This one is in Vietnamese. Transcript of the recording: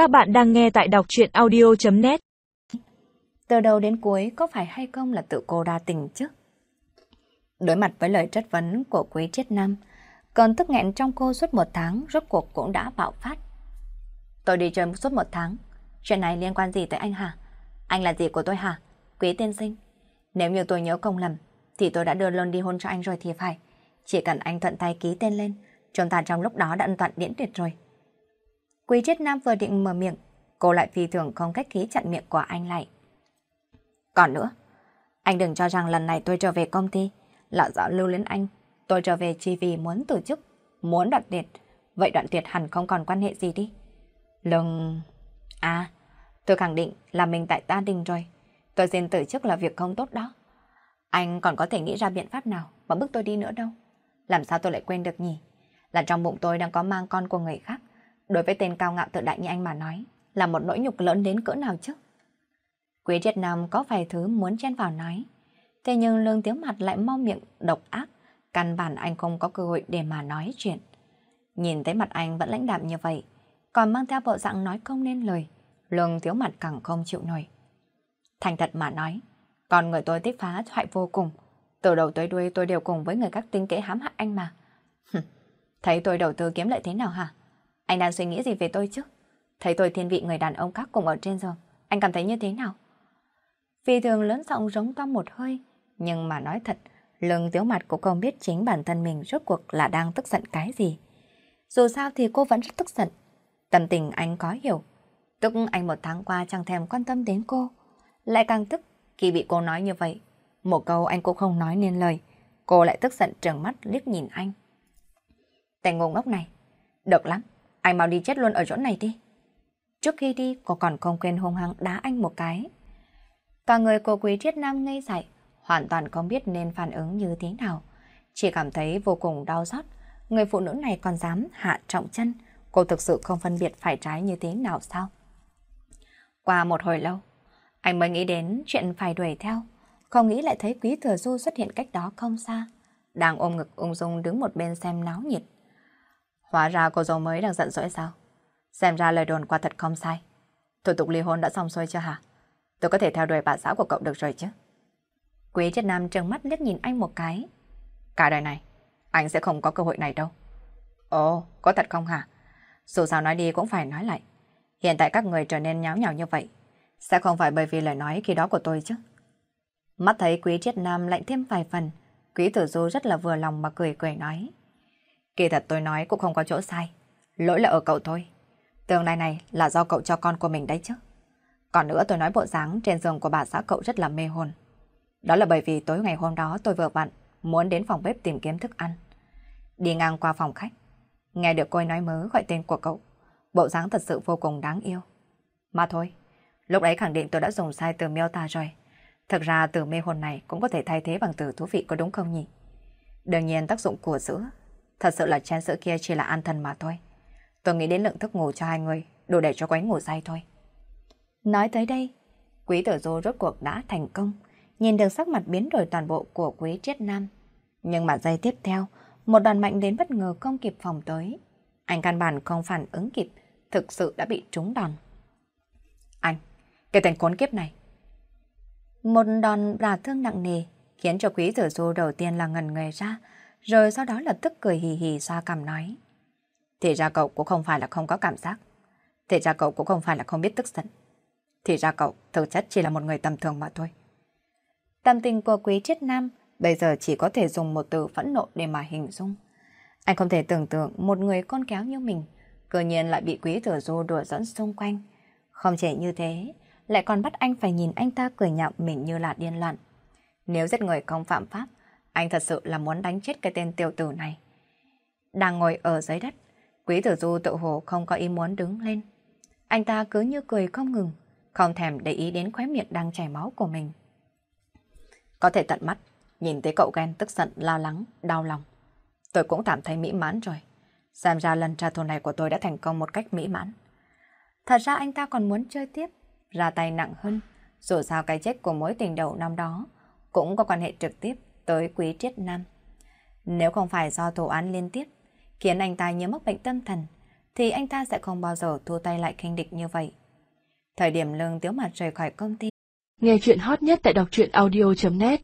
Các bạn đang nghe tại đọc chuyện audio.net Từ đầu đến cuối có phải hay không là tự cô đa tình chứ? Đối mặt với lời chất vấn của quý triết nam, còn tức nghẹn trong cô suốt một tháng rốt cuộc cũng đã bạo phát. Tôi đi chơi suốt một tháng, chuyện này liên quan gì tới anh hả? Anh là gì của tôi hả? Quý tiên sinh. Nếu như tôi nhớ không lầm, thì tôi đã đưa luôn đi hôn cho anh rồi thì phải. Chỉ cần anh thuận tay ký tên lên, chúng ta trong lúc đó đã ân toàn điển tuyệt rồi. Quý triết nam vừa định mở miệng, cô lại phi thường không cách khí chặn miệng của anh lại. Còn nữa, anh đừng cho rằng lần này tôi trở về công ty là rõ lưu luyến anh. Tôi trở về chỉ vì muốn tổ chức, muốn đoạn tuyệt. Vậy đoạn tuyệt hẳn không còn quan hệ gì đi. Lừng... À, tôi khẳng định là mình tại gia đình rồi. Tôi xin từ chức là việc không tốt đó. Anh còn có thể nghĩ ra biện pháp nào mà bức tôi đi nữa đâu. Làm sao tôi lại quên được nhỉ? Là trong bụng tôi đang có mang con của người khác. Đối với tên cao ngạo tự đại như anh mà nói, là một nỗi nhục lớn đến cỡ nào chứ? Quý triết nam có vài thứ muốn chen vào nói. Thế nhưng lương tiếng mặt lại mau miệng, độc ác. Căn bản anh không có cơ hội để mà nói chuyện. Nhìn thấy mặt anh vẫn lãnh đạm như vậy, còn mang theo bộ dạng nói không nên lời. Lương thiếu mặt càng không chịu nổi. Thành thật mà nói, còn người tôi thích phá thoại vô cùng. Từ đầu tới đuôi tôi đều cùng với người các tinh kế hãm hại anh mà. Thấy tôi đầu tư kiếm lợi thế nào hả? Anh đang suy nghĩ gì về tôi chứ? Thấy tôi thiên vị người đàn ông khác cùng ở trên giường, anh cảm thấy như thế nào? Phi thường lớn giọng giống to một hơi, nhưng mà nói thật, lưng tiếu mặt cũng không biết chính bản thân mình rốt cuộc là đang tức giận cái gì. Dù sao thì cô vẫn rất tức giận. Tâm tình anh có hiểu. Tức anh một tháng qua chẳng thèm quan tâm đến cô. Lại càng tức khi bị cô nói như vậy. Một câu anh cũng không nói nên lời. Cô lại tức giận trừng mắt liếc nhìn anh. Tên ngô ngốc này. Được lắm. Anh mau đi chết luôn ở chỗ này đi. Trước khi đi, cô còn không quên hung hăng đá anh một cái. Cả người cô quý triết nam ngây dại, hoàn toàn không biết nên phản ứng như thế nào. Chỉ cảm thấy vô cùng đau xót. Người phụ nữ này còn dám hạ trọng chân. Cô thực sự không phân biệt phải trái như thế nào sao? Qua một hồi lâu, anh mới nghĩ đến chuyện phải đuổi theo. Không nghĩ lại thấy quý thừa du xuất hiện cách đó không xa. Đang ôm ngực ung dung đứng một bên xem náo nhiệt. Hóa ra cô dâu mới đang giận dỗi sao? Xem ra lời đồn quả thật không sai. Thủ tục ly hôn đã xong xuôi chưa hả? Tôi có thể theo đuổi bà xã của cậu được rồi chứ? Quý triết nam trừng mắt liếc nhìn anh một cái. Cả đời này, anh sẽ không có cơ hội này đâu. Ồ, có thật không hả? Dù sao nói đi cũng phải nói lại. Hiện tại các người trở nên nháo nhào như vậy. Sẽ không phải bởi vì lời nói khi đó của tôi chứ. Mắt thấy quý triết nam lạnh thêm vài phần. Quý tử du rất là vừa lòng mà cười cười nói. Kỳ thật tôi nói cũng không có chỗ sai. Lỗi là ở cậu thôi. Tương lai này là do cậu cho con của mình đấy chứ. Còn nữa tôi nói bộ dáng trên giường của bà xã cậu rất là mê hồn. Đó là bởi vì tối ngày hôm đó tôi vừa vặn muốn đến phòng bếp tìm kiếm thức ăn. Đi ngang qua phòng khách, nghe được cô ấy nói mớ gọi tên của cậu. Bộ dáng thật sự vô cùng đáng yêu. Mà thôi, lúc ấy khẳng định tôi đã dùng sai từ miêu tả rồi. Thực ra từ mê hồn này cũng có thể thay thế bằng từ thú vị có đúng không nhỉ? Đương nhiên tác dụng của sữa Thật sự là chén sữa kia chỉ là an thần mà thôi. Tôi nghĩ đến lượng thức ngủ cho hai người, đủ để cho quấy ngủ say thôi. Nói tới đây, quý tử du rốt cuộc đã thành công, nhìn được sắc mặt biến đổi toàn bộ của quý triết nam. Nhưng mà giây tiếp theo, một đoàn mạnh đến bất ngờ không kịp phòng tới. Anh căn bản không phản ứng kịp, thực sự đã bị trúng đòn. Anh, cái tên khốn kiếp này. Một đòn đả thương nặng nề, khiến cho quý tử du đầu tiên là ngần người ra, rồi sau đó lập tức cười hì hì xoa cằm nói. Thì ra cậu cũng không phải là không có cảm giác. Thì ra cậu cũng không phải là không biết tức giận. Thì ra cậu thực chất chỉ là một người tầm thường mà thôi. Tâm tình của quý triết nam bây giờ chỉ có thể dùng một từ phẫn nộ để mà hình dung. Anh không thể tưởng tượng một người con kéo như mình cơ nhiên lại bị quý thừa du đùa dẫn xung quanh. Không chỉ như thế, lại còn bắt anh phải nhìn anh ta cười nhạo mình như là điên loạn. Nếu giết người không phạm pháp, anh thật sự là muốn đánh chết cái tên tiểu tử này. Đang ngồi ở dưới đất, quý tử du tự hồ không có ý muốn đứng lên. Anh ta cứ như cười không ngừng, không thèm để ý đến khóe miệng đang chảy máu của mình. Có thể tận mắt, nhìn thấy cậu ghen tức giận, lo lắng, đau lòng. Tôi cũng cảm thấy mỹ mãn rồi. Xem ra lần trả thù này của tôi đã thành công một cách mỹ mãn. Thật ra anh ta còn muốn chơi tiếp, ra tay nặng hơn. Dù sao cái chết của mối tình đầu năm đó cũng có quan hệ trực tiếp tới quý triết nam. Nếu không phải do thủ án liên tiếp, khiến anh ta nhớ mắc bệnh tâm thần, thì anh ta sẽ không bao giờ thu tay lại khinh địch như vậy. Thời điểm lương tiếu mặt rời khỏi công ty. Nghe chuyện hot nhất tại đọc truyện audio.net